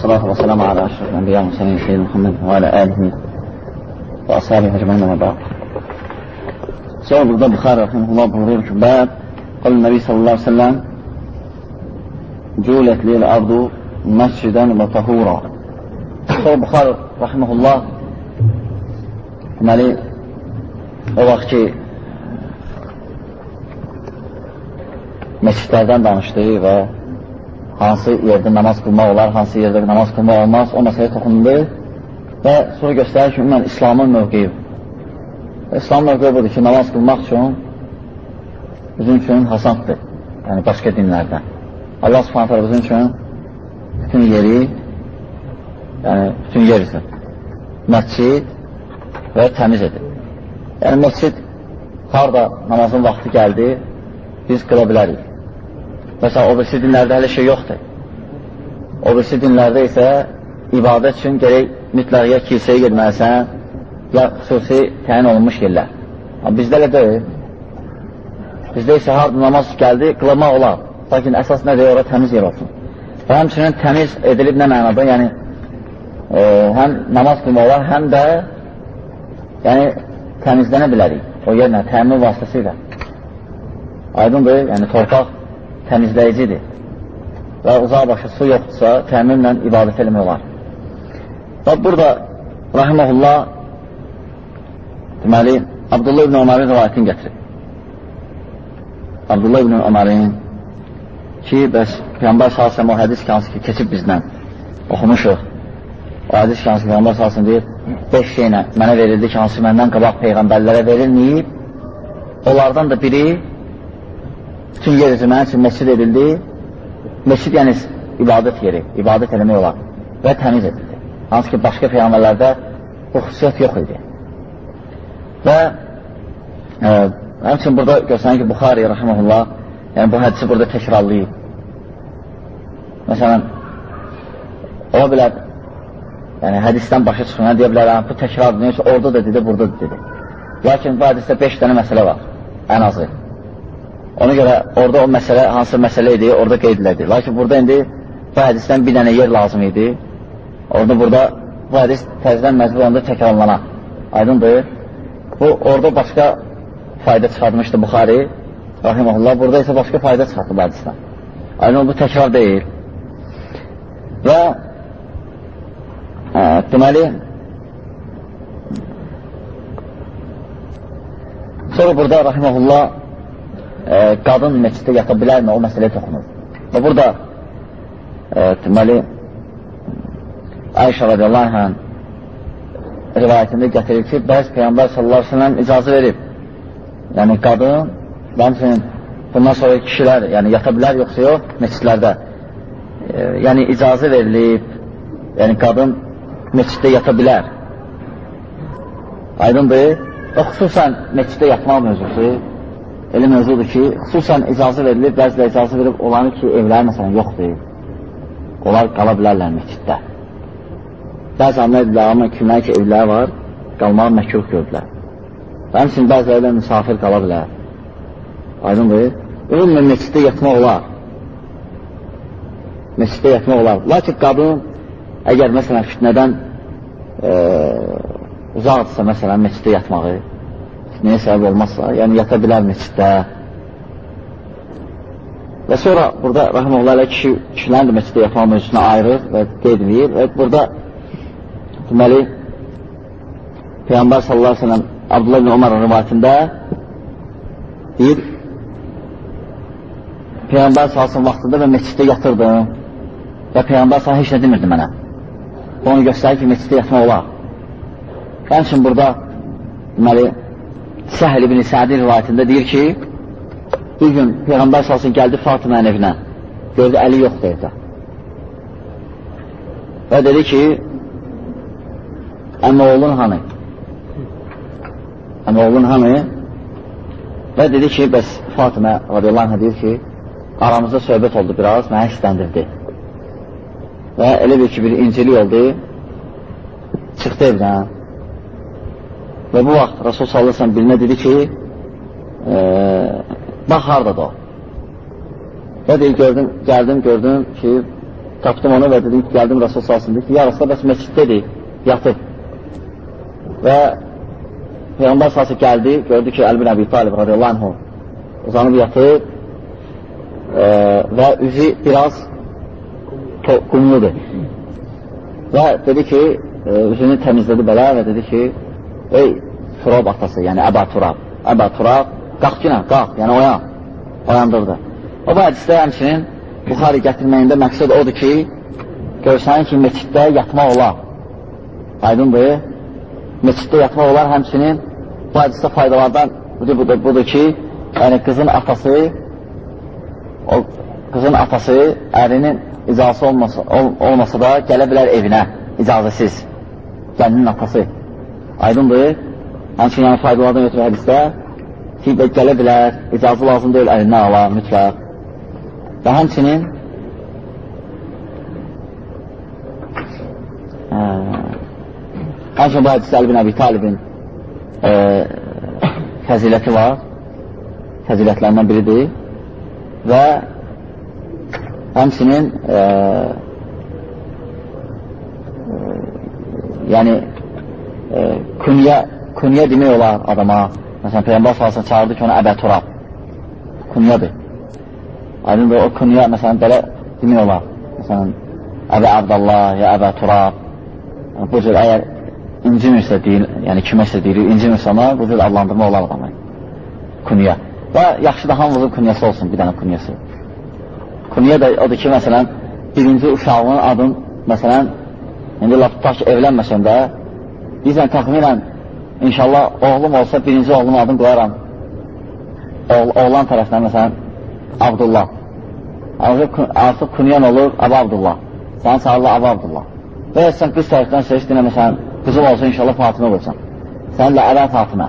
والصلاة والسلام على أشرف الأنبياء والمرسلين سيدنا محمد وعلى آله وأصحابه أجمعين وبعد. سؤال ابن البخاري رحمه الله بهريرة باب قال النبي صلى الله عليه وسلم جولت لي الأرض مسجدا وطهورا. سؤال البخاري رحمه الله deməli o vaxt ki məscidlərdən danışdı و hansı yerdə namaz qılmaq olar, hansı yerdə namaz qılmaq olmaz, o məsələyə toxundu və sonra göstərir ki, ümumən İslamın mövqeyi. İslam mövqeyi budur ki, namaz qılmaq üçün bizim üçün hasandır, yəni başqa dinlərdən. Allah subhanətə bizim üçün bütün yeri, yəni bütün yer isə məscid və təmiz edir. Yəni məscid harada namazın vaxtı gəldi, biz qıla bilərik. Məsələn, o birisi dinlərdə hələ şey yoxdur. O birisi dinlərdə isə ibadət üçün gerək mütləq ya kilsəyə gedməlisən, ya xüsusi təyin olunmuş yerlər. Amma bizdə elə deyil. Bizdə isə harada namaz gəldi, qılmaq olar. Lakin əsas nədir? Ora təmiz yer olsun. Və həmçinin təmiz edilib nə mənada? Yəni, e, həm namaz qılmaq olar, həm də yəni, təmizlənə bilərik. O yerlə, təmin vasitəsilə. Aydındır, yəni torpaq təmizləyicidir və uzaq başı su yoxdursa, təminlə ibadət eləmək olar. Və burada Rahiməhullah deməli, Abdullah ibn Ömərin rivayətini gətirib. Abdullah ibn Ömərin ki, bəs Peyyambar salsam o hədis ki, hansı ki, keçib bizdən oxumuşuq. O hədis ki, hansı ki, Peyyambar salsam deyir, beş şeylə mənə verildi ki, hansı məndən qabaq Peyğəmbərlərə verilməyib, onlardan da biri bütün yer üzü mənim üçün məscid edildi. Məscid yəni ibadət yeri, ibadət eləmək olar və təmiz edildi. Hansı ki, başqa peyğəmbərlərdə bu xüsusiyyət yox idi. Və e, həmçin burada göstərən ki, Buxari, rəhməhullah, yəni bu hədisi burada təkrarlayıb. Məsələn, ola bilər, yəni hədisdən başa çıxmayan deyə bilər, bu təkrardır, orada da dedi, burada da dedi. Lakin bu hədisdə beş dənə məsələ var, ən azı. Ona görə orada o məsələ, hansı məsələ idi, orada qeyd elədi. Lakin burada indi bu hədisdən bir dənə yer lazım idi. Orada burada bu hədis təzdən məcbur onda təkrarlana. Aydındır. Bu, orada başqa fayda çıxartmışdı Buxari, rahiməhullah. Burada isə başqa fayda çıxartdı bu hədisdən. Aydın, bu təkrar deyil. Və ə, deməli, sonra burada rahiməhullah e, qadın məsciddə yata bilərmi, o məsələyə toxunur. Və burada e, deməli Ayşə radiyallahu anh rivayətində gətirir ki, bəzi Peyyambar sallallahu aleyhi icazı verib. Yəni qadın, həmçinin bundan sonra kişilər yəni, yata bilər, yoxsa yox, məscidlərdə. E, yəni icazı verilib, yəni qadın məsciddə yata bilər. Aydındır. Və xüsusən məsciddə yatmaq mövzusu elə mövzudur ki, xüsusən icazı verilir, bəzilə icazı verib olanı ki, evləri məsələn yoxdur. Onlar qala bilərlər məsciddə. Bəzi anlar edirlər, amma kimlər ki, evləri var, qalmağı məhkruh gördülər. Və həmçinin bəzilərlə misafir qala bilər. Aydındır. Ümumən məsciddə yatmaq olar. Məsciddə yatmaq olar. Lakin qadın, əgər məsələn fitnədən e, uzaqdırsa, məsələn, məsciddə yatmağı, nəyə səbəb olmazsa, yəni yata bilər məsciddə. Və sonra burada rəhməllah ilə kişi, kişilərin də məsciddə yatmaq mövzusuna ayırır və qeyd edir və burada deməli Peyğəmbər sallallahu aleyhi ve sellem Abdullah ibn Ömər rivayətində deyir Peyğəmbər salsın vaxtında və məsciddə yatırdım və Peyğəmbər salsın heç nə demirdi mənə. Onu göstərir ki, məsciddə yatmaq olar. Həmçin burada deməli Səhl ibn Sədin rivayətində deyir ki, bir gün Peyğəmbər salsın gəldi Fatımənin evinə. Gördü, əli yoxdur evdə. Və dedi ki, əmə oğlun hanı? Əmə oğlun hanı? Və dedi ki, bəs Fatımə radiyallahu anh deyir ki, aramızda söhbət oldu biraz, mənə istəndirdi. Və elə bir ki, bir incili oldu, çıxdı evdən. Və bu vaxt Rasul sallallahu bilinə dedi ki, e, bax hardadır o. Və deyir, gördüm, gəldim, gördüm ki, tapdım onu və dedim ki, gəldim Rasul salsın, dedi ki, ya Rasul, bəs məsciddədir, yatıb. Və Peyğəmbər salsı gəldi, gördü ki, Əl-bin Əbi Talib radiyallahu anhu uzanıb yatıb e, və üzü biraz qumludur. Və dedi ki, e, üzünü təmizlədi belə və dedi ki, ey Turab atası, yəni Əbə Turab, Əbə Turab, qalx günə, qalx, yəni oyan, oyandırdı. O bu hədisdə həmçinin Buxari gətirməyində məqsəd odur ki, görsənin ki, meçiddə yatmaq olar. Aydındır. Meçiddə yatmaq olar həmçinin bu hədisdə faydalardan budur, budur, budur ki, yəni qızın atası o qızın atası ərinin icazəsi olmasa, ol, olmasa da gələ bilər evinə icazəsiz. Gəlinin atası. Aydındır. Həmçinin yəni faydalardan ötürü hədisdə ki, gələ bilər, icazə lazım deyil əlindən ala, mütləq. Və həmçinin ə, həmçinin bu hədisi Əli bin Əbi Talibin ə, fəziləti var, fəzilətlərindən biridir və həmçinin ə, ə, yəni ə, künyə, künyə demək olar adama, məsələn, Peyyambər salsın çağırdı ki, ona Əbə Turab, künyədir. Aydındır, o künyə, məsələn, belə demək olar. Məsələn, Əbə Abdallah, ya Əbə Turab. Yəni, bu cür əgər incimirsə deyil, yəni kiməsə deyil, incimirsə ona, bu cür adlandırma olar adamı. Künyə. Və yaxşı da hamımızın künyəsi olsun, bir dənə künyəsi. Künyə də odur ki, məsələn, birinci uşağının adın, məsələn, indi laf tutaq ki, evlənməsən də, deyirsən, təxminən, inşallah, oğlum olsa, birinci oğlumun adını qoyaram. Oğl oğlan tərəfindən, məsələn, Abdullah. Artıq, artıq kunyan olur Əbu Abdullah. Səni çağırırlar Əbu Abdullah. Və ya sən qız tərəfdən seçdin, məsələn, qızım olsa inşallah Fatimə olacaq. Səninlə Əbə Fatimə.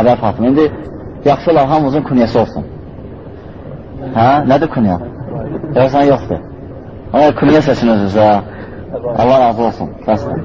Əbə Fatimə. İndi yaxşı olar hamımızın kunyası olsun. Hə? Nədir kunya? Yoxsan yoxdur. Amma kunya seçin özünüzə. Allah razı olsun. Bəsdir.